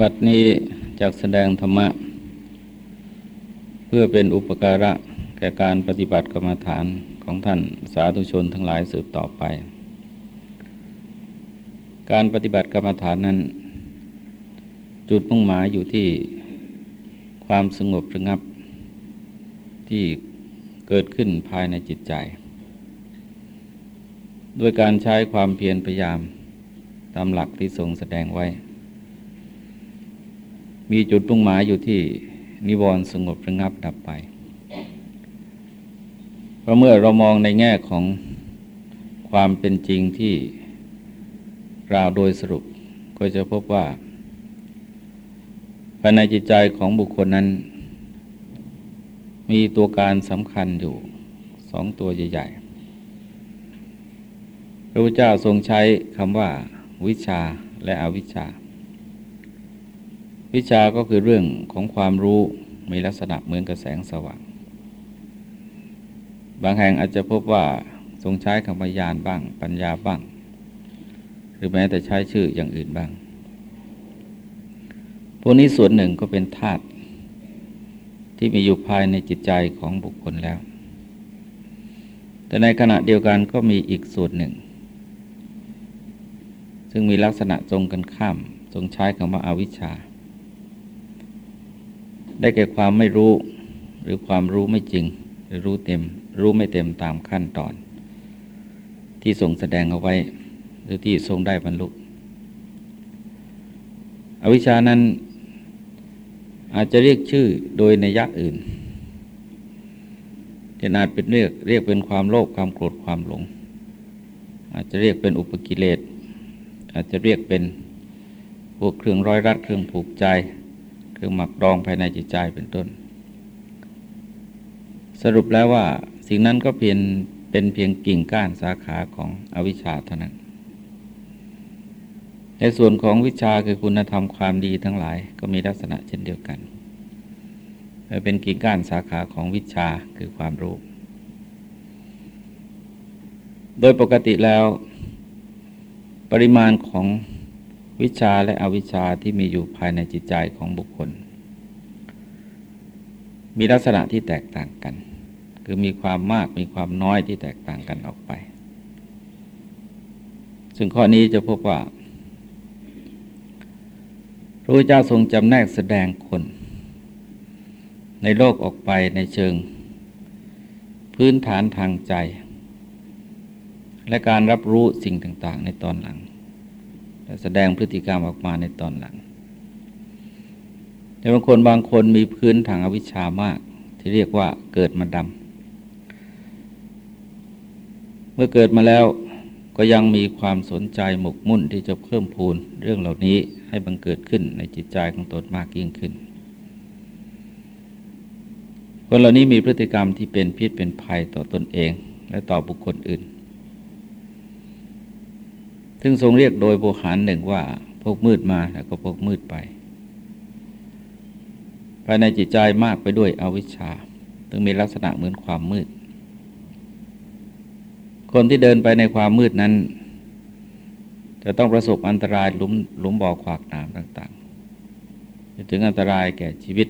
บัดนี้จากแสดงธรรมะ เพื่อเป็นอุปการะแก่การปฏิบัติกรรมฐานของท่านสาธุชนทั้งหลายสืบต่อไป การปฏิบัติกรรมฐานนั้น จุดมุ่งหมายอยู่ที่ความสงบระงับ ที่เกิดขึ้นภายในจิตใจ ด้วยการใช้ความเพียรพยายาม ตามหลักที่ทรงแสดงไว้ มีจุดปุ่งหมายอยู่ที่นิวรณ์สงบระงับดับไป เพราะเมื่อเรามองในแง่ของความเป็นจริงที่กล่าวโดยสรุปก็จะพบว่าภายในจิตใจของบุคคลนั้น มีตัวการสำคัญอยู่สองตัวใหญ่ๆพระพุทธเจ้าทรงใช้คำว่า วิชาและอวิชชา วิชาก็คือเรื่องของความรู้มีลักษณะเหมือนกับแสงสว่าง บางแห่งอาจจะพบว่าทรงใช้คำพยานบ้าง ปัญญาบ้าง หรือแม้แต่ใช้ชื่ออย่างอื่นบ้าง พวกนี้ส่วนหนึ่งก็เป็นธาตุที่มีอยู่ภายในจิตใจของบุคคลแล้ว แต่ในขณะเดียวกันก็มีอีกส่วนหนึ่ง ซึ่งมีลักษณะตรงกันข้าม ทรงใช้คำว่าอาวิชชา ได้แก่ความไม่รู้ หรือความรู้ไม่จริง หรือรู้เต็ม รู้ไม่เต็มตามขั้นตอน ที่ทรงแสดงเอาไว้ หรือที่ทรงได้บรรลุอวิชานั้นอาจจะเรียกชื่อโดยในยักษ์อื่นจะอาจเป็นเรียกเรียกเป็นความโลภความโกรธความหลง อาจจะเรียกเป็นอุปกิเลสอาจจะเรียกเป็นพวกเครื่องร้อยรัดเครื่องผูกใจ ครื่อหมักดองภายในจิตใจเป็นต้น สรุปแล้วว่าสิ่งนั้นก็เพียงเป็นเพียงกิ่งก้านสาขาของอวิชชาเท่านั้น ในส่วนของวิชาคือคุณธรรมความดีทั้งหลายก็มีลักษณะเช่นเดียวกัน เป็นกิ่งก้านสาขาของวิชาคือความรู้ โดยปกติแล้ว ปริมาณของ วิชาและอวิชาที่มีอยู่ภายในจิตใจของบุคคล มีลักษณะที่แตกต่างกัน คือมีความมากมีความน้อยที่แตกต่างกันออกไป ซึ่งข้อนี้จะพบว่าพระพุทธเจ้าทรงจำแนกแสดงคน ในโลกออกไปในเชิง พื้นฐานทางใจ และการรับรู้สิ่งต่าง ๆ ในตอนหลัง และแสดงพฤติกรรมออกมาในตอนหลัง แต่บางคนบางคนมีพื้นทางอวิชชามาก ที่เรียกว่าเกิดมาดำเมื่อเกิดมาแล้วก็ยังมีความสนใจหมกมุ่นที่จะเพิ่มพูนเรื่องเหล่านี้ให้บังเกิดขึ้นในจิตใจของตนมากยิ่งขึ้น คนเหล่านี้มีพฤติกรรมที่เป็นพิษเป็นภัยต่อตนเองและต่อบุคคลอื่น ซึ่งทรงเรียกโดยโบหารหนึ่งว่าพกมืดมาแล้วก็พกมืดไปภายในจิตใจมากไปด้วยอวิชชาถึงมีลักษณะเหมือนความมืด คนที่เดินไปในความมืดนั้น จะต้องประสบอันตรายหลุมหลุมบ่อขวากน้ำต่างๆจะถึงอันตรายแก่ชีวิต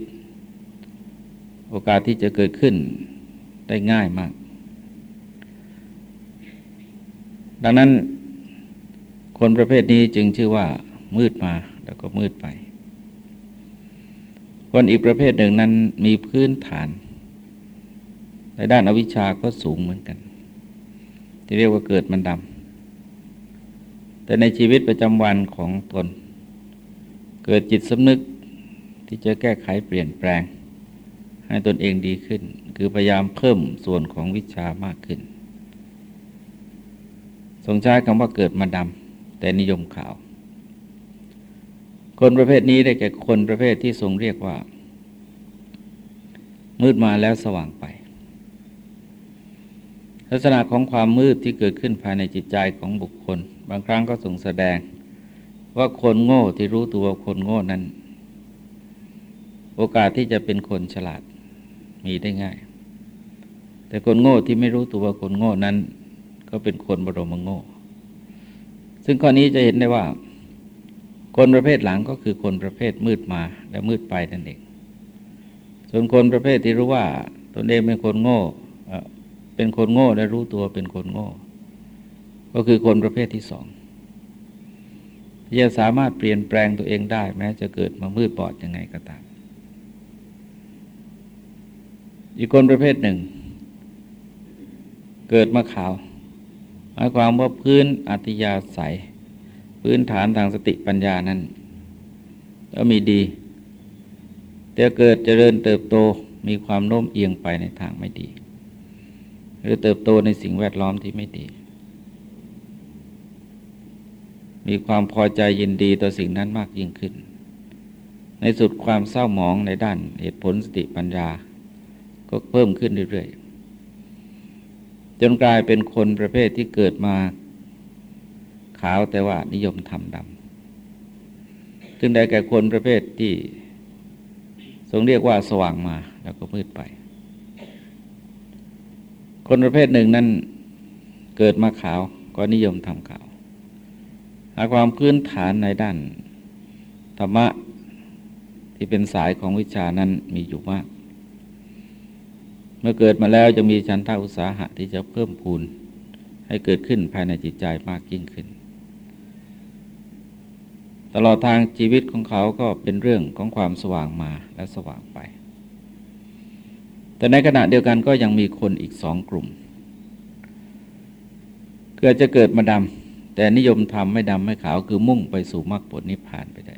โอกาสที่จะเกิดขึ้นได้ง่ายมาก ดังนั้น คนประเภทนี้จึงชื่อว่ามืดมาแล้วก็มืดไป คนอีกประเภทหนึ่งนั้นมีพื้นฐาน ในด้านอวิชชาก็สูงเหมือนกัน ที่เรียกว่าเกิดมันดำแต่ในชีวิตประจำวันของตน เกิดจิตสำนึกที่จะแก้ไขเปลี่ยนแปลง ให้ตนเองดีขึ้น คือพยายามเพิ่มส่วนของวิชามากขึ้น ทรงใช้คำว่าเกิดมาดำ แต่นิยมข่าว คนประเภทนี้ได้แก่คนประเภทที่ทรงเรียกว่า มืดมาแล้วสว่างไป ลักษณะของความมืดที่เกิดขึ้นภายในจิตใจของบุคคล บางครั้งก็ทรงแสดงว่าคนโง่ที่รู้ตัวคนโง่นั้น โอกาสที่จะเป็นคนฉลาดมีได้ง่าย แต่คนโง่ที่ไม่รู้ตัวคนโง่นั้น ก็เป็นคนบรมโง่ ซึ่งข้อนี้จะเห็นได้ว่า คนประเภทหลังก็คือคนประเภทมืดมาและมืดไปนั่นเอง ส่วนคนประเภทที่รู้ว่าตนเองเป็นคนโง่เป็นคนโง่และรู้ตัวเป็นคนโง่ ก็คือคนประเภทที่สองจะสามารถเปลี่ยนแปลงตัวเองได้ แม้จะเกิดมามืดบอดยังไงก็ตามอีกคนประเภทหนึ่ง เกิดมาขาว หมายความว่าพื้นอัตยาศัย พื้นฐานทางสติปัญญานั้น ก็มีดี แต่เกิดเจริญเติบโตมีความโน้มเอียงไปในทางไม่ดี หรือเติบโตในสิ่งแวดล้อมที่ไม่ดี มีความพอใจยินดีต่อสิ่งนั้นมากยิ่งขึ้น ในสุดความเศร้าหมองในด้านเหตุผลสติปัญญา ก็เพิ่มขึ้นเรื่อยๆ จนกลายเป็นคนประเภทที่เกิดมาขาวแต่ว่านิยมทำดำซึ่งได้แก่คนประเภทที่ทรงเรียกว่าสว่างมาแล้วก็มืดไป คนประเภทหนึ่งนั้นเกิดมาขาวก็นิยมทำขาวหาความพื้นฐานในด้านธรรมะที่เป็นสายของวิชานั้นมีอยู่มาก มื่อเกิดมาแล้วจะมีชันทาอุตสาหะที่จะเพิ่มพูนให้เกิดขึ้นภายในจิตใจมากยิ่งขึ้น ตลอดทางชีวิตของเขาก็เป็นเรื่องของความสว่างมาและสว่างไป แต่ในขณะเดียวกันก็ยังมีคนอีกสองกลุ่ม เกิดจะเกิดมาดำแต่นิยมทำไม่ดำไม่ขาวคือมุ่งไปสู่มรรคผลนิพพานไปได้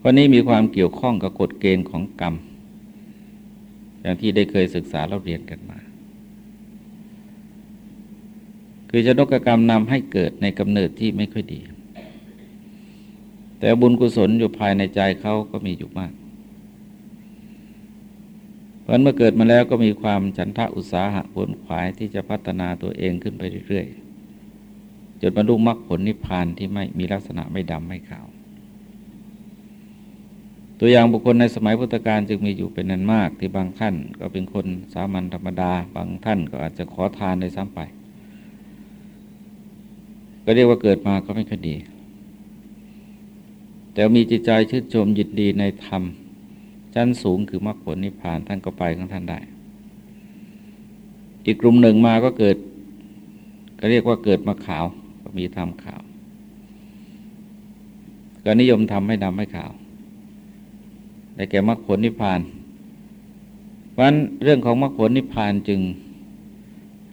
ข้อนี้มีความเกี่ยวข้องกับกฎเกณฑ์ของกรรม อย่างที่ได้เคยศึกษาเราเรียนกันมา คือจะนกกรรมนำให้เกิดในกำเนิดที่ไม่ค่อยดี แต่บุญกุศลอยู่ภายในใจเขาก็มีอยู่มาก เพราะเมื่อเกิดมาแล้วก็มีความฉันทะอุตสาหะผลขวายที่จะพัฒนาตัวเองขึ้นไปเรื่อยๆจนบรรลุมรรคผลนิพพานที่ไม่มีลักษณะไม่ดำไม่ขาว ตัวอย่างบุคคลในสมัยพุทธกาลจึงมีอยู่เป็นนันมาก ที่บางท่านก็เป็นคนสามัญธรรมดา บางท่านก็อาจจะขอทานในซ้ำไป ก็เรียกว่าเกิดมาก็ไม่คดี แต่มีจิตใจชื่นชมยินดีในธรรมชั้นสูงคือมรรคผลนิพพานท่านก็ไปของท่านได้ อีกกลุ่มหนึ่งมาก็เกิด ก็เรียกว่าเกิดมาขาวก็มีทำขาว ก็นิยมทำให้ดำให้ขาว แต่แก่มรรคผลนิพพานเพราะนั้นเรื่องของมรรคผลนิพพานจึง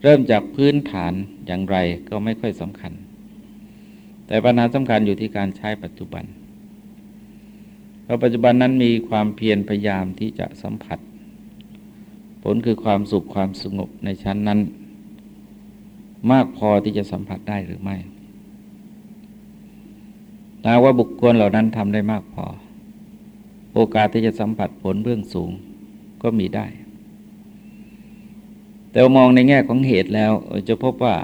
เริ่มจากพื้นฐานอย่างไรก็ไม่ค่อยสำคัญ แต่ปัญหาสำคัญอยู่ที่การใช้ปัจจุบัน เพราะปัจจุบันนั้นมีความเพียรพยายามที่จะสัมผัส ผลคือความสุขความสงบในชั้นนั้น มากพอที่จะสัมผัสได้หรือไม่ถ้าว่าบุคคลเหล่านั้นทำได้มากพอ โอกาสที่จะสัมผัสผลเบื้องสูงก็มีได้ แต่มองในแง่ของเหตุแล้วจะพบว่า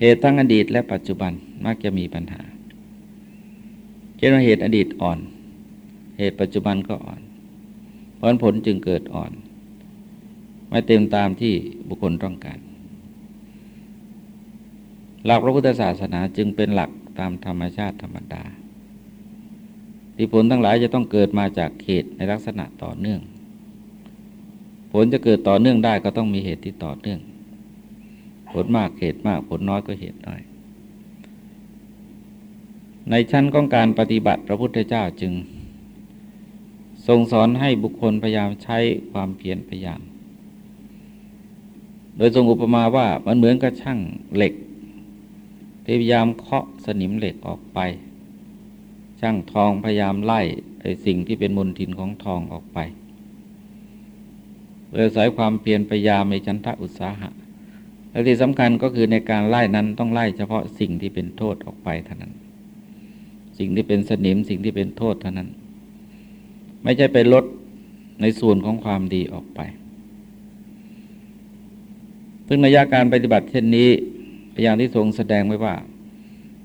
เหตุทั้งอดีตและปัจจุบันมักจะมีปัญหาเช่นว่าเหตุอดีตอ่อน เหตุปัจจุบันก็อ่อน เพราะผลจึงเกิดอ่อน ไม่เต็มตามที่บุคคลต้องการ หลักพระพุทธศาสนาจึงเป็นหลักตามธรรมชาติธรรมดา ที่ผลทั้งหลายจะต้องเกิดมาจากเหตุในลักษณะต่อเนื่อง ผลจะเกิดต่อเนื่องได้ก็ต้องมีเหตุที่ต่อเนื่อง ผลมากเหตุมากผลน้อยก็เหตุน้อย ในชั้นของการปฏิบัติพระพุทธเจ้าจึง ทรงสอนให้บุคคลพยายามใช้ความเพียรพยายาม โดยทรงอุปมาว่ามันเหมือนกับช่างเหล็กพยายามเคาะสนิมเหล็กออกไป ช่างทองพยายามไล่ไอ้สิ่งที่เป็นมลทินของทองออกไปโดยสายความเพียรพยายามในชันทะอุตสาหะและที่สำคัญก็คือในการไล่นั้นต้องไล่เฉพาะสิ่งที่เป็นโทษออกไปเท่านั้น สิ่งที่เป็นสนิมสิ่งที่เป็นโทษเท่านั้น ไม่ใช่ไปลดในส่วนของความดีออกไปซึ่งในยาการปฏิบัติเช่นนี้อย่างที่ทรงแสดงไว้ว่า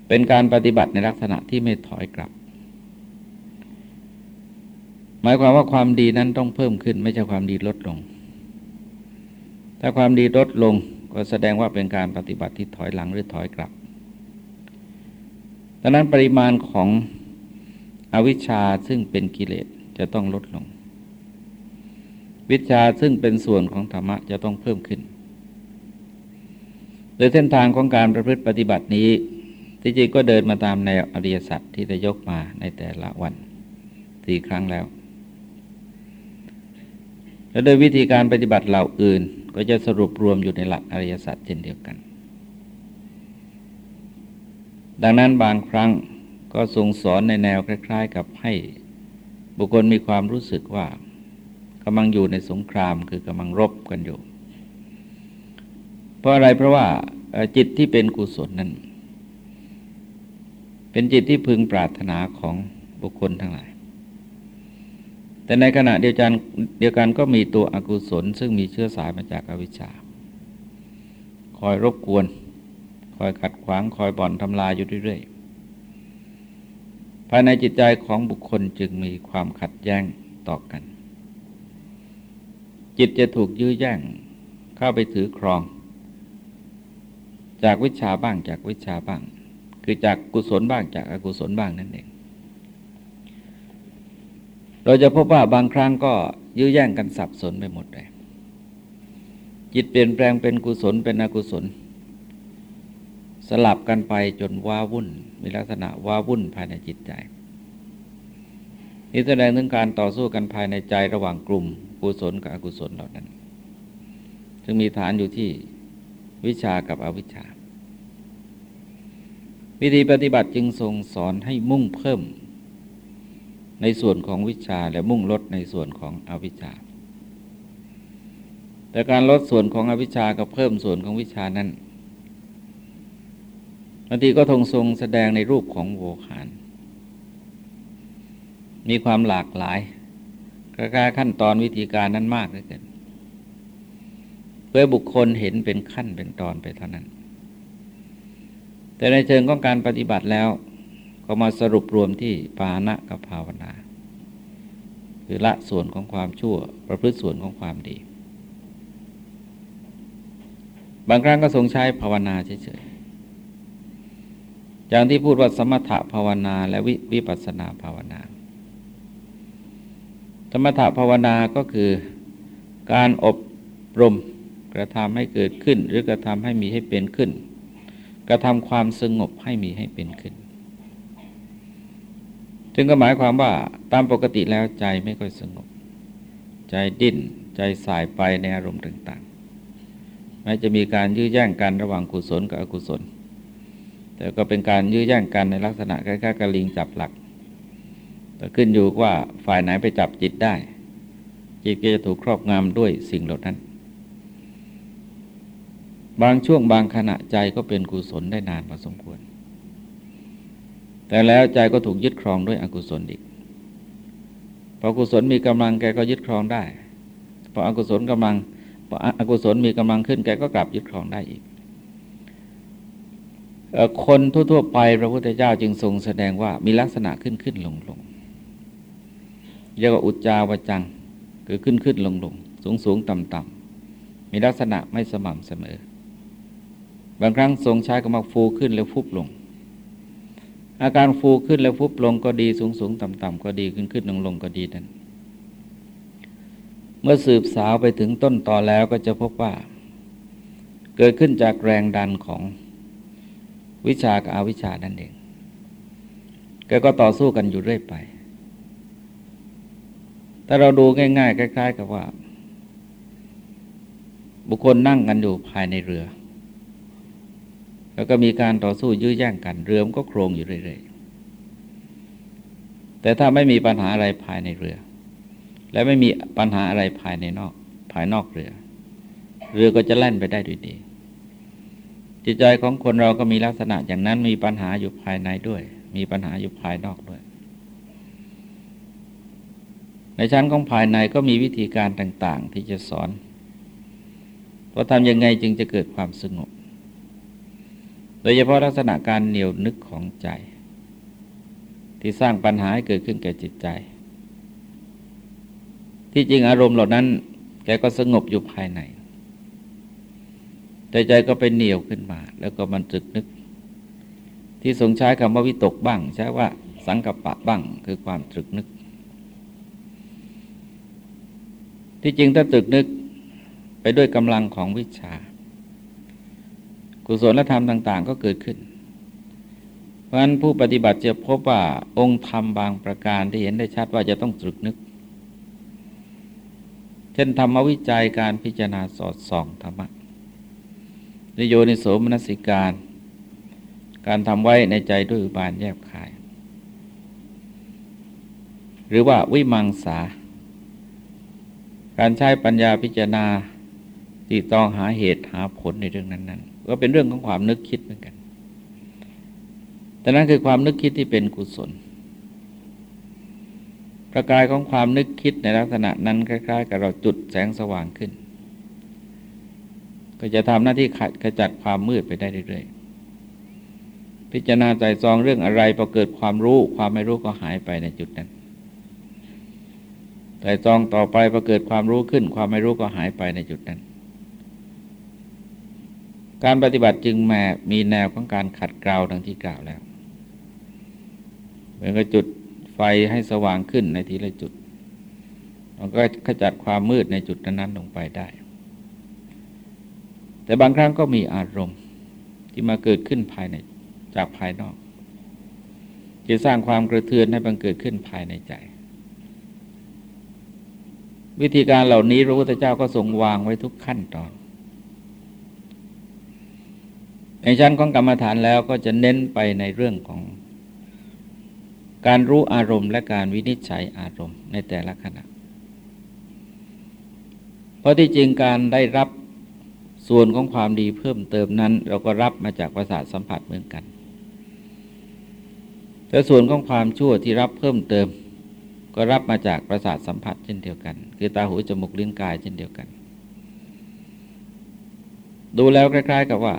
เป็นการปฏิบัติในลักษณะที่ไม่ถอยกลับ หมายความว่าความดีนั้นต้องเพิ่มขึ้น ไม่ใช่ความดีลดลง ถ้าความดีลดลงก็แสดงว่าเป็นการปฏิบัติที่ถอยหลังหรือถอยกลับดังนั้นปริมาณของอวิชชาซึ่งเป็นกิเลสจะต้องลดลง วิชาซึ่งเป็นส่วนของธรรมะจะต้องเพิ่มขึ้น โดยเส้นทางของการประพฤติปฏิบัตินี้ ที่จริงก็เดินมาตามแนวอริยสัจที่ได้ยกมาในแต่ละวันสี่ครั้งแล้ว และโดยวิธีการปฏิบัติเหล่าอื่น ก็จะสรุปรวมอยู่ในหลักอริยสัจเช่นเดียวกัน ดังนั้นบางครั้งก็ทรงสอนในแนวคล้าย ๆ กับให้บุคคลมีความรู้สึกว่ากำลังอยู่ในสงครามคือกำลังรบกันอยู่ เพราะอะไรเพราะว่าจิตที่เป็นกุศลนั้น เป็นจิตที่พึงปรารถนาของบุคคลทั้งหลาย แต่ในขณะเดียวกันเดียวกันก็มีตัวอกุศล ซึ่งมีเชื้อสายมาจากอวิชชา คอยรบกวน คอยขัดขวางคอยบ่อนทำลายอยู่เรื่อยๆภายในจิตใจของบุคคลจึงมีความขัดแย้งต่อกัน จิตจะถูกยื้อแย่งเข้าไปถือครอง จากวิชาบ้างจากวิชาบ้าง คือจากกุศลบ้างจากอกุศลบ้างนั่นเอง เราจะพบว่าบางครั้งก็ยื้อแย่งกันสับสนไปหมดเลยจิตเปลี่ยนแปลงเป็นกุศลเป็นอกุศล สลับกันไปจนว้าวุ่น มีลักษณะว้าวุ่นภายในจิตใจนี่แสดงถึงการต่อสู้กันภายในใจระหว่างกลุ่มกุศลกับอกุศลเหล่านั้นจึงมีฐานอยู่ที่วิชากับอวิชชา วิธีปฏิบัติจึงทรงสอนให้มุ่งเพิ่ม ในส่วนของวิชาและมุ่งลดในส่วนของอวิชชา แต่การลดส่วนของอวิชชากับเพิ่มส่วนของวิชานั้นบางทีก็ทงทรงแสดงในรูปของโวหาร มีความหลากหลายกระาขั้นตอนวิธีการนั้นมากเหลือเกินเพื่อบุคคลเห็นเป็นขั้นเป็นตอนไปเท่านั้น แต่ในเชิงของการปฏิบัติแล้ว ก็มาสรุปรวมที่ปานะกับภาวนา คือละส่วนของความชั่ว ประพฤติส่วนของความดี บางครั้งก็ทรงใช้ภาวนาเฉยๆอย่างที่พูดว่าสมถะภาวนาและวิวปัสนาภาวนา สมถะภาวนาก็คือการอบรมกระทำให้เกิดขึ้น หรือกระทำให้มีให้เป็นขึ้น กระทำความสงบให้มีให้เป็นขึ้น จึงก็หมายความว่าตามปกติแล้วใจไม่ค่อยสงบ ใจดิ้น ใจสายไปในอารมณ์ต่างๆแม้จะมีการยื้อแย่งกันระหว่างกุศลกับอกุศล แต่ก็เป็นการยื้อแย่งกันในลักษณะคล้ายๆกระลิงจับหลัก แต่ขึ้นอยู่ว่าฝ่ายไหนไปจับจิตได้ จิตก็จะถูกครอบงำด้วยสิ่งเหล่านั้น บางช่วงบางขณะใจก็เป็นกุศลได้นานพอสมควร แต่แล้วใจก็ถูกยึดครองด้วยอกุศลอีกพอกุศลมีกำลังแกก็ยึดครองได้พออกุศลกำลังพออกุศลมีกำลังขึ้นแกก็กลับยึดครองได้อีก คนทั่วๆไปพระพุทธเจ้าจึงทรงแสดงว่ามีลักษณะขึ้นขึ้นลงลงเรียกว่าอุจจาวจังคือขึ้นขึ้นลงลงสูงสูงต่ำต่ำมีลักษณะไม่สม่ำเสมอ บางครั้งทรงใช้กำลังฟูขึ้นแล้วฟุบลง อาการฟูขึ้นแล้วฟุบลงก็ดีสูงสูงต่ำต่ำก็ดีขึ้นขึ้นลงลงก็ดีนั่นเมื่อสืบสาวไปถึงต้นต่อแล้วก็จะพบว่า เกิดขึ้นจากแรงดันของวิชากับอวิชานั่นเองแกก็ต่อสู้กันอยู่เรื่อยไปถ้าเราดูง่ายๆคล้ายๆ กับว่า บุคคลนั่งกันอยู่ภายในเรือ แล้วก็มีการต่อสู้ยื้อแย่งกัน เรือมก็โครงอยู่เรื่อยๆ แต่ถ้าไม่มีปัญหาอะไรภายในเรือ และไม่มีปัญหาอะไรภายในนอก ภายนอกเรือ เรือก็จะแล่นไปได้ด้วยดี จิตใจของคนเราก็มีลักษณะอย่างนั้นมีปัญหาอยู่ภายในด้วย มีปัญหาอยู่ภายนอกด้วย ในชั้นของภายในก็มีวิธีการต่าง ๆ ที่จะสอนว่าทำยังไงจึงจะเกิดความสงบ โดยเฉพาะลักษณะการเหนียวนึกของใจ ที่สร้างปัญหาให้เกิดขึ้นแก่จิตใจ ที่จริงอารมณ์เหล่านั้น แกก็สงบอยู่ภายในแต่ใจก็ไปเหนียวขึ้นมา แล้วก็มันจึกนึก ที่ทรงใช้คำว่าวิตกบ้าง ใช้ว่าสังกปะบ้าง คือความตรึกนึก ที่จริงถ้าตรึกนึกไปด้วยกำลังของวิชา กุศลธรรมต่าง ๆ ก็เกิดขึ้น เพราะฉะนั้นผู้ปฏิบัติจะพบว่าองค์ธรรมบางประการที่เห็นได้ชัดว่าจะต้องตรึกนึก เช่นธรรมวิจัยการพิจารณาสอดส่องธรรมะนิโยนิโสมนสิการ การทำไว้ในใจด้วยอุบานแยบคาย หรือว่าวิมังสา การใช้ปัญญาพิจารณาที่ต้องหาเหตุหาผลในเรื่องนั้นๆ ก็เป็นเรื่องของความนึกคิดเหมือนกัน แต่นั้นคือความนึกคิดที่เป็นกุศลประกายของความนึกคิดในลักษณะนั้นคล้าย ๆ กับเราจุดแสงสว่างขึ้น ก็จะทำหน้าที่ขจัดความมืดไปได้เรื่อยๆ พิจารณาใจซองเรื่องอะไรพอเกิดความรู้ ความไม่รู้ก็หายไปในจุดนั้นใจซองต่อไปพอเกิดความรู้ขึ้น ความไม่รู้ก็หายไปในจุดนั้น การปฏิบัติจึงแม่มีแนวของการขัดเกลาดังที่กล่าวแล้วเหมือนกับจุดไฟให้สว่างขึ้นในทีละจุดมันก็ขจัดความมืดในจุดนั้นๆลงไปได้ แต่บางครั้งก็มีอารมณ์ที่มาเกิดขึ้นภายในจากภายนอกจะสร้างความกระเทือนให้บังเกิดขึ้นภายในใจ วิธีการเหล่านี้พระพุทธเจ้าก็ทรงวางไว้ทุกขั้นตอน ในชั้นของกรรมฐานแล้วก็จะเน้นไปในเรื่องของ การรู้อารมณ์และการวินิจฉัยอารมณ์ในแต่ละขณะ เพราะที่จริงการได้รับส่วนของความดีเพิ่มเติมนั้น เราก็รับมาจากประสาทสัมผัสเหมือนกัน แต่ส่วนของความชั่วที่รับเพิ่มเติม ก็รับมาจากประสาทสัมผัสเช่นเดียวกัน คือตาหูจมูกลิ้นกายเช่นเดียวกัน ดูแล้วคล้าย ๆ กับว่า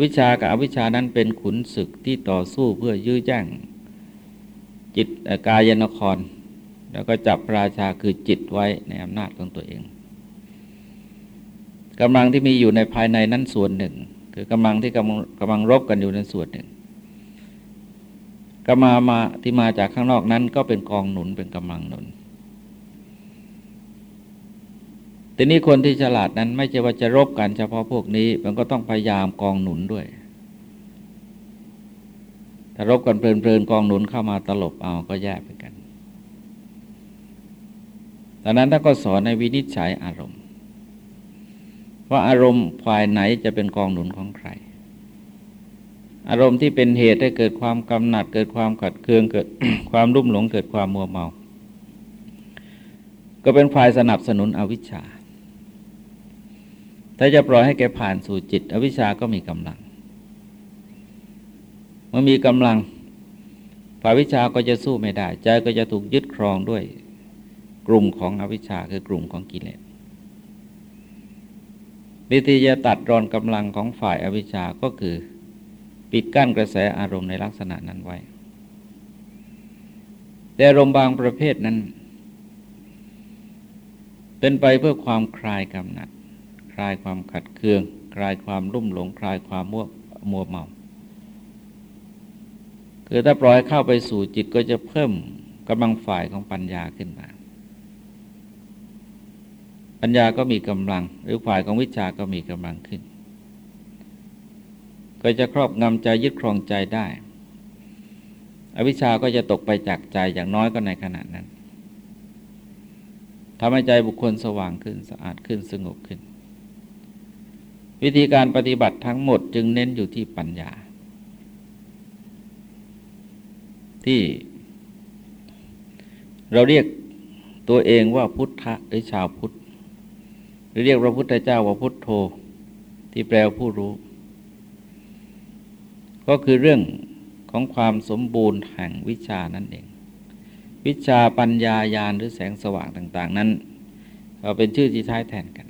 วิชากับอวิชานั้นเป็นขุนศึกที่ต่อสู้เพื่อยื้อแย่งจิตกายนคร แล้วก็จับราชาคือจิตไว้ในอำนาจของตัวเองกำลังที่มีอยู่ในภายในนั้นส่วนหนึ่ง คือกำลังที่กำลังกำลังรบกันอยู่ในส่วนหนึ่งกำมามาที่มาจากข้างนอกนั้นก็เป็นกองหนุนเป็นกำลังหนุน ทีนี้คนที่ฉลาดนั้นไม่ใช่ว่าจะรบกันเฉพาะพวกนี้ มันก็ต้องพยายามกองหนุนด้วยถ้ารบกันเพลินๆกองหนุนเข้ามาตลบเอาก็แย่ไปกันดังนั้นท่านก็สอนในวินิจฉัยอารมณ์ ว่าอารมณ์ฝ่ายไหนจะเป็นกองหนุนของใคร อารมณ์ที่เป็นเหตุให้เกิดความกำหนัด เกิดความขัดเคืองเกิดความรุ่มหลงเกิดความมัวเมา ก็เป็นฝ่ายสนับสนุนอวิชชา ถ้าจะปล่อยให้แกผ่านสู่จิต อวิชาก็มีกำลัง เมื่อมีกำลังฝ่ายวิชาก็จะสู้ไม่ได้ ใจก็จะถูกยึดครองด้วยกลุ่มของอวิชชาคือกลุ่มของกิเลสวิธีจะตัดรอนกำลังของฝ่ายอวิชชาก็คือ ปิดกั้นกระแสอารมณ์ในลักษณะนั้นไว้ แต่อารมณ์บางประเภทนั้น เป็นไปเพื่อความคลายกำหนัด คลายความขัดเคือง คลายความรุ่มหลง คลายความมัวมัวเมาคือถ้าปล่อยเข้าไปสู่จิตก็จะเพิ่มกำลังฝ่ายของปัญญาขึ้นมา ปัญญาก็มีกำลัง หรือฝ่ายของวิชาก็มีกำลังขึ้น ก็จะครอบงำใจยึดครองใจได้ อวิชาก็จะตกไปจากใจอย่างน้อยก็ในขณะนั้นทำให้ใจบุคคลสว่างขึ้นสะอาดขึ้นสงบขึ้น วิธีการปฏิบัติทั้งหมดจึงเน้นอยู่ที่ปัญญา ที่เราเรียกตัวเองว่าพุทธะหรือชาวพุทธหรือเรียกพระพุทธเจ้าว่าพุทโธที่แปลว่าผู้รู้ ก็คือเรื่องของความสมบูรณ์แห่งวิชานั่นเอง วิชาปัญญาญาณหรือแสงสว่างต่าง ๆ นั้นเป็นชื่อที่ใช้แทนกัน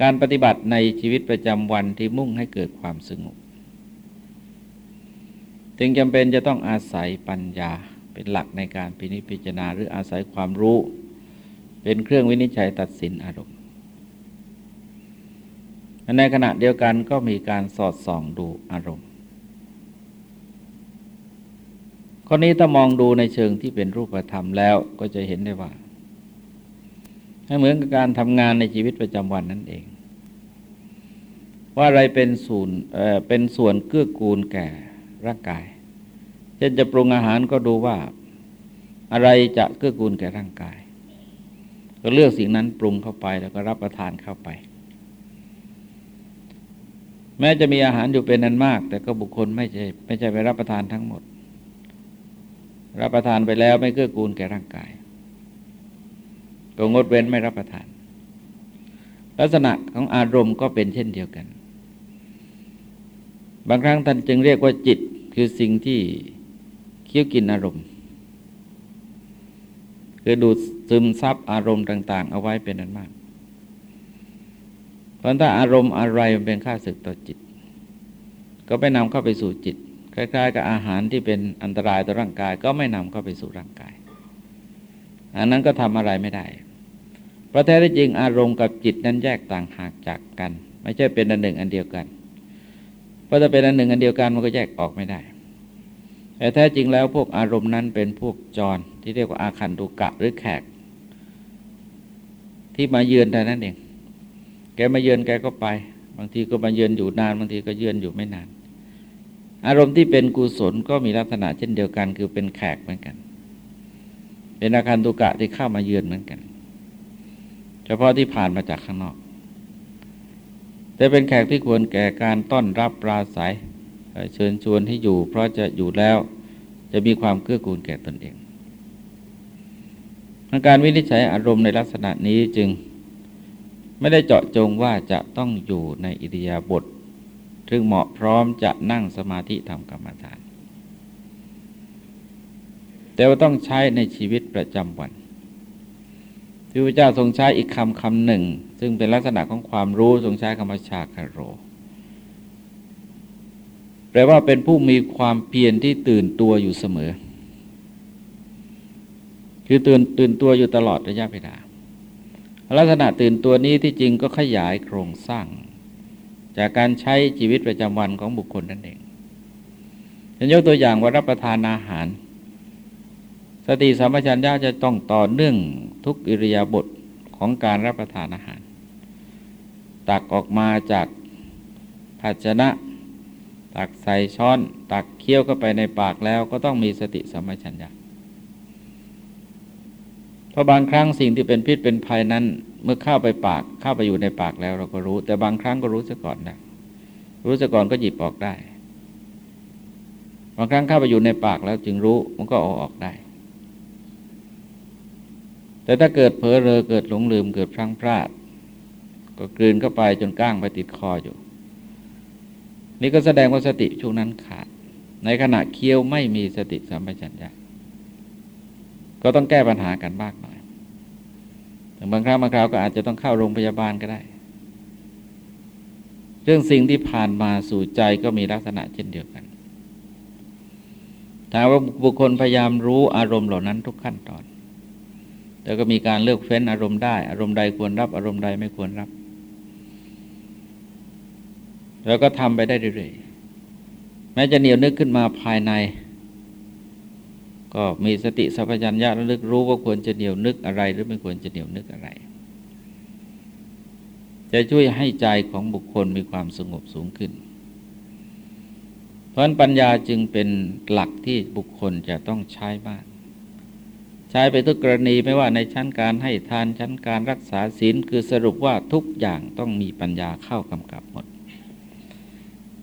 การปฏิบัติในชีวิตประจำวันที่มุ่งให้เกิดความสงบ จึงจำเป็นจะต้องอาศัยปัญญาเป็นหลักในการพินิจพิจารณาหรืออาศัยความรู้ เป็นเครื่องวินิจฉัยตัดสินอารมณ์ในขณะเดียวกันก็มีการสอดส่องดูอารมณ์ข้อนี้ถ้ามองดูในเชิงที่เป็นรูปธรรมแล้วก็จะเห็นได้ว่า ให้เหมือนกับการทำงานในชีวิตประจำวันนั่นเอง ว่าอะไรเป็นส่วนเเป็นส่วนเกื้อกูลแก่ร่างกาย เช่นจะปรุงอาหารก็ดูว่าอะไรจะเกื้อกูลแก่ร่างกาย ก็เลือกสิ่งนั้นปรุงเข้าไปแล้วก็รับประทานเข้าไป แม้จะมีอาหารอยู่เป็นนั้นมาก แต่ก็บุคคลไม่ใช่ไม่ใช่ไปรับประทานทั้งหมด รับประทานไปแล้วไม่เกื้อกูลแก่ร่างกาย ก็งดเว้นไม่รับประทาน ลักษณะของอารมณ์ก็เป็นเช่นเดียวกัน บางครั้งท่านจึงเรียกว่าจิตคือสิ่งที่เคี้ยวกินอารมณ์คือดูดซึมซับอารมณ์ต่าง ๆ เอาไว้เป็นนั้นมาก เพราะถ้าอารมณ์อะไรมันเป็นค่าศึกต่อจิต ก็ไปนำเข้าไปสู่จิต คล้าย ๆ กับอาหารที่เป็นอันตรายต่อร่างกาย ก็ไม่นำเข้าไปสู่ร่างกาย อันนั้นก็ทำอะไรไม่ได้ พราะแท้ที่จริงอารมณ์กับจิตนั้นแยกต่างหากจากกัน ไม่ใช่เป็นอันหนึ่งอันเดียวกัน เพราะถ้าเป็นอันหนึ่งอันเดียวกันมันก็แยกออกไม่ได้ แต่แท้จริงแล้วพวกอารมณ์นั้นเป็นพวกจรที่เรียกว่าอาคันตุกะหรือแขก ที่มาเยือนแต่นั้นเอง แกมาเยือนแกก็ไป บางทีก็มาเยือนอยู่นาน บางทีก็เยือนอยู่ไม่นาน อารมณ์ที่เป็นกุศลก็มีลักษณะเช่นเดียวกัน คือเป็นแขกเหมือนกัน เป็นอาคันตุกะที่เข้ามาเยือนเหมือนกัน เฉพาะที่ผ่านมาจากข้างนอก แต่เป็นแขกที่ควรแก่การต้อนรับปราศัยเชิญชวนให้อยู่ เพราะจะอยู่แล้วจะมีความเกื้อกูลแก่ตนเองการวินิจฉัยอารมณ์ในลักษณะนี้จึงไม่ได้เจาะจงว่าจะต้องอยู่ในอิริยาบถซึ่งเหมาะพร้อมจะนั่งสมาธิทำกรรมฐาน แต่ว่าต้องใช้ในชีวิตประจำวัน ที่พระเจ้าทรงใช้อีกคำคำหนึ่ง ซึ่งเป็นลักษณะของความรู้ทรงใช้คำว่าชาคารโร แปลว่าเป็นผู้มีความเพียรที่ตื่นตัวอยู่เสมอ คือตื่นตื่นตัวอยู่ตลอดระยะเวลาลักษณะตื่นตัวนี้ที่จริงก็ขยายโครงสร้าง จากการใช้ชีวิตประจำวันของบุคคลนั่นเองฉันยกตัวอย่างว่ารับประทานอาหาร สติสัมปชัญญะจะต้องต่อเนื่องทุกอิริยาบถของการรับประทานอาหาร ตักออกมาจากภาชนะ ตักใส่ช้อน ตักเคี้ยวเข้าไปในปากแล้วก็ต้องมีสติสัมปชัญญะเพราะบางครั้งสิ่งที่เป็นพิษเป็นภัยนั้น เมื่อเข้าไปปากเข้าไปอยู่ในปากแล้วเราก็รู้ แต่บางครั้งก็รู้ซะก่อนนะรู้ซะก่อนก็หยิบออกได้ บางครั้งเข้าไปอยู่ในปากแล้วจึงรู้มันก็เอาออกได้ แต่ถ้าเกิดเผลอเรอเกิดหลงลืมเกิดพลั้งพลาด ก็กลืนเข้าไปจนก้างไปติดคออยู่ นี่ก็แสดงว่าสติช่วงนั้นขาด ในขณะเคี้ยวไม่มีสติสัมปชัญญะก็ต้องแก้ปัญหากันมากหน่อยบางครั้งบางคราวก็อาจจะต้องเข้าโรงพยาบาลก็ได้ เรื่องสิ่งที่ผ่านมาสู่ใจก็มีลักษณะเช่นเดียวกันถ้าว่าบุคคลพยายามรู้อารมณ์เหล่านั้นทุกขั้นตอน แต่ก็มีการเลือกเฟ้นอารมณ์ได้ อารมณ์ใดควรรับ อารมณ์ใดไม่ควรรับ แล้วก็ทำไปได้เรื่อยๆแม้จะเหนียวนึกขึ้นมาภายใน ก็มีสติสัพพัญญาระลึกรู้ว่าควรจะเหนียวนึกอะไร หรือไม่ควรจะเหนียวนึกอะไร จะช่วยให้ใจของบุคคลมีความสงบสูงขึ้น เพราะนั้นปัญญาจึงเป็นหลักที่บุคคลจะต้องใช้มาก ใช้ไปทุกกรณีไม่ว่าในชั้นการให้ทานชั้นการรักษาศีลคือสรุปว่าทุกอย่างต้องมีปัญญาเข้ากำกับหมด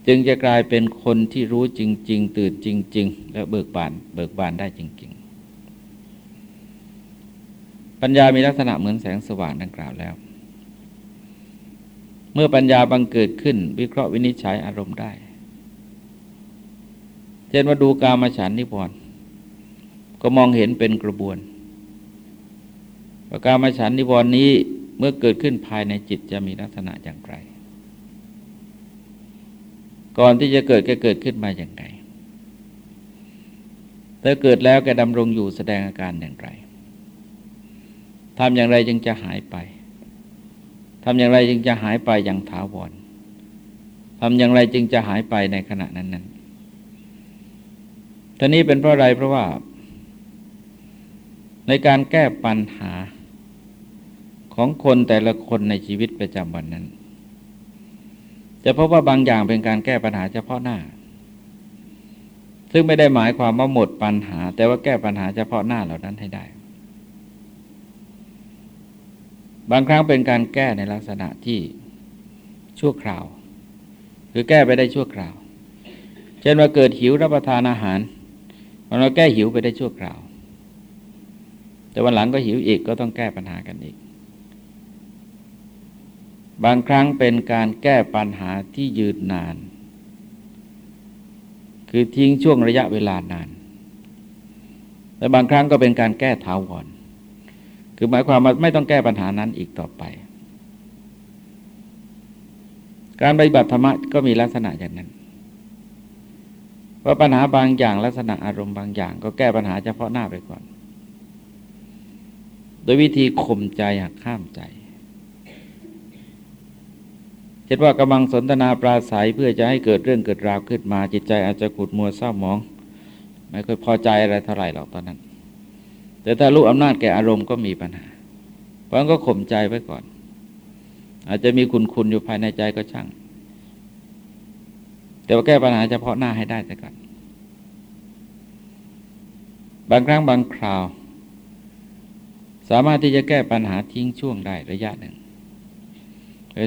จึงจะกลายเป็นคนที่รู้จริง ๆ ตื่นจริง ๆ และเบิกบานเบิกบานได้จริง ๆ ปัญญามีลักษณะเหมือนแสงสว่างดังกล่าวแล้ว เมื่อปัญญาบังเกิดขึ้น วิเคราะห์วินิจฉัยอารมณ์ได้ เช่นว่าดูกามาฉันนิพนธ์ ก็มองเห็นเป็นกระบวนการมาฉันนิพนธ์นี้เมื่อเกิดขึ้นภายในจิตจะมีลักษณะอย่างไร ก่อนที่จะเกิดแกเกิดขึ้นมาอย่างไรถ้าเกิดแล้วแกดำรงอยู่แสดงอาการอย่างไรทำอย่างไรจึงจะหายไป ทำอย่างไรจึงจะหายไปอย่างถาวร ทำอย่างไรจึงจะหายไปในขณะนั้นนั้นท่านี้เป็นเพราะอะไรเพราะว่า ในการแก้ปัญหาของคนแต่ละคนในชีวิตประจำวันนั้น จะพบว่าบางอย่างเป็นการแก้ปัญหาเฉพาะหน้า ซึ่งไม่ได้หมายความว่าหมดปัญหา แต่ว่าแก้ปัญหาเฉพาะหน้าเหล่านั้นให้ได้ บางครั้งเป็นการแก้ในลักษณะที่ชั่วคราว คือแก้ไปได้ชั่วคราว เช่นว่าเกิดหิวรับประทานอาหารเราแก้หิวไปได้ชั่วคราว แต่วันหลังก็หิวอีกก็ต้องแก้ปัญหากันอีก บางครั้งเป็นการแก้ปัญหาที่ยืดนาน คือทิ้งช่วงระยะเวลานานแต่บางครั้งก็เป็นการแก้ถาวรคือหมายความว่าไม่ต้องแก้ปัญหานั้นอีกต่อไป การปฏิบัติธรรมก็มีลักษณะอย่างนั้นว่าปัญหาบางอย่างลักษณะอารมณ์บางอย่าง ก็แก้ปัญหาเฉพาะหน้าไปก่อน โดยวิธีข่มใจหักข้ามใจเช่นว่ากำลังสนทนาปราศัยเพื่อจะให้เกิดเรื่องเกิดราวขึ้นมา จิตใจอาจจะขุดมัวเศร้าหมอง ไม่ค่อยพอใจอะไรเท่าไหร่หรอกตอนนั้น แต่ถ้ารู้อำนาจแก่อารมณ์ก็มีปัญหา เพราะงั้นก็ข่มใจไว้ก่อน อาจจะมีคุณคุณอยู่ภายในใจก็ช่าง แต่ว่าแก้ปัญหาเฉพาะหน้าให้ได้แต่ก่อนบางครั้งบางคราว สามารถที่จะแก้ปัญหาทิ้งช่วงได้ระยะหนึ่ง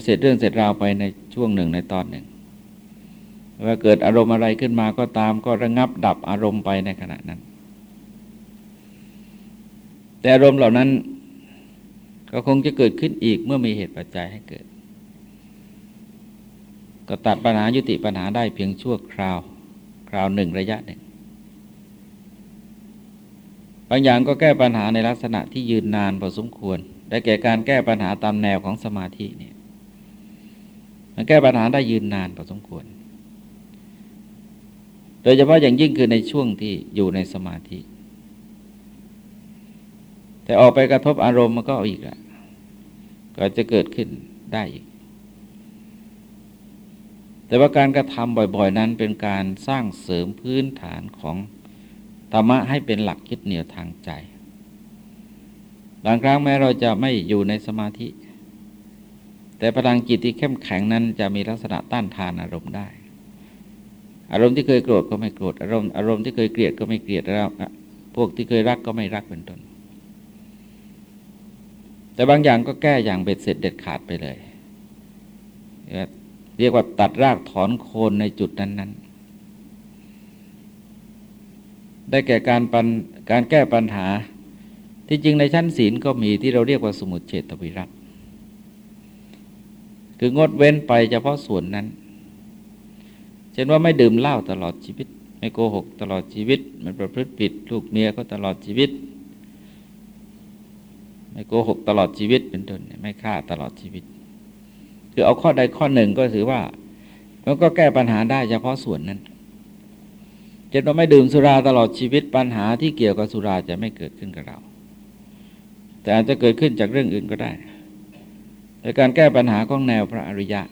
เสร็จเรื่องเสร็จราวไปในช่วงหนึ่งในตอนหนึ่งว่าเกิดอารมณ์อะไรขึ้นมาก็ตามก็ระงับดับอารมณ์ไปในขณะนั้น แต่อารมณ์เหล่านั้นก็คงจะเกิดขึ้นอีกเมื่อมีเหตุปัจจัยให้เกิด ก็ตัดปัญหายุติปัญหาได้เพียงชั่วคราว คราวหนึ่งระยะหนึ่ง บางอย่างก็แก้ปัญหาในลักษณะที่ยืนนานพอสมควร ได้แก่การแก้ปัญหาตามแนวของสมาธิเนี่ยมันแก้ปัญหาได้ยืนนานพอสมควร โดยเฉพาะอย่างยิ่งคือในช่วงที่อยู่ในสมาธิ แต่ออกไปกระทบอารมณ์มันก็อีกอะก็จะเกิดขึ้นได้อีก แต่ว่าการกระทำบ่อยๆ นั้นเป็นการสร้างเสริมพื้นฐานของ ธรรมะให้เป็นหลักคิดเหนี่ยวทางใจ บางครั้งแม้เราจะไม่อยู่ในสมาธิ แต่พลังจิตที่เข้มแข็งนั้นจะมีลักษณะต้านทานอารมณ์ได้ อารมณ์ที่เคยโกรธก็ไม่โกรธอารมณ์อารมณ์ที่เคยเกลียดก็ไม่เกลียดแล้วพวกที่เคยรักก็ไม่รักเป็นต้นแต่บางอย่างก็แก้อย่างเบ็ดเสร็จเด็ดขาดไปเลย เรียกว่าตัดรากถอนโคนในจุดนั้นๆ ได้แก่การปันการแก้ปัญหา ที่จริงในชั้นศีลก็มีที่เราเรียกว่าสมุทเฉตวิรัตคืองดเว้นไปเฉพาะส่วนนั้น เช่นว่าไม่ดื่มเหล้าตลอดชีวิต ไม่โกหกตลอดชีวิต ไม่ประพฤติผิด ลูกเมียก็ตลอดชีวิต ไม่โกหกตลอดชีวิตเป็นต้นไม่ฆ่าตลอดชีวิต คือเอาข้อใดข้อหนึ่งก็ถือว่ามันก็แก้ปัญหาได้เฉพาะส่วนนั้น ช่นว่าไม่ดื่มสุราตลอดชีวิตปัญหาที่เกี่ยวกับสุราจะไม่เกิดขึ้นกับเรา แต่อาจจะเกิดขึ้นจากเรื่องอื่นก็ได้ในการแก้ปัญหาของแนวพระอริยะ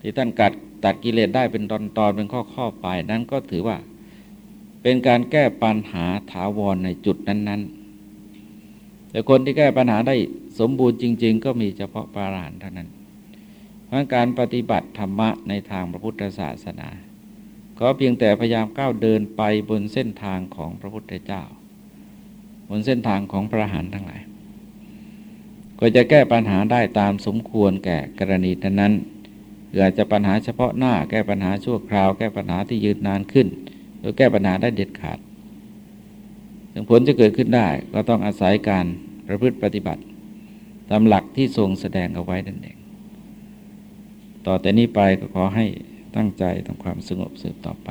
ที่ท่านกัดตัดกิเลสได้เป็นตอนตอนเป็นข้อข้อไปนั้นก็ถือว่าเป็นการแก้ปัญหาถาวรในจุดนั้น ๆ แต่คนที่แก้ปัญหาได้สมบูรณ์จริง ๆ ก็มีเฉพาะปาราหันเท่านั้น เพราะการปฏิบัติธรรมะในทางพระพุทธศาสนา ก็เพียงแต่พยายามก้าวเดินไปบนเส้นทางของพระพุทธเจ้า บนเส้นทางของพระหันทั้งหลาย ก็จะแก้ปัญหาได้ตามสมควรแก่กรณีนั้นหรืออาจจะปัญหาเฉพาะหน้า แก้ปัญหาชั่วคราว แก้ปัญหาที่ยืนนานขึ้น หรือแก้ปัญหาได้เด็ดขาดถึงผลจะเกิดขึ้นได้ก็ต้องอาศัยการประพฤติปฏิบัติ ตามหลักที่ทรงแสดงเอาไว้นั่นเอง ต่อแต่นี้ไปก็ขอให้ ตั้งใจทำความสงบสืบต่อไป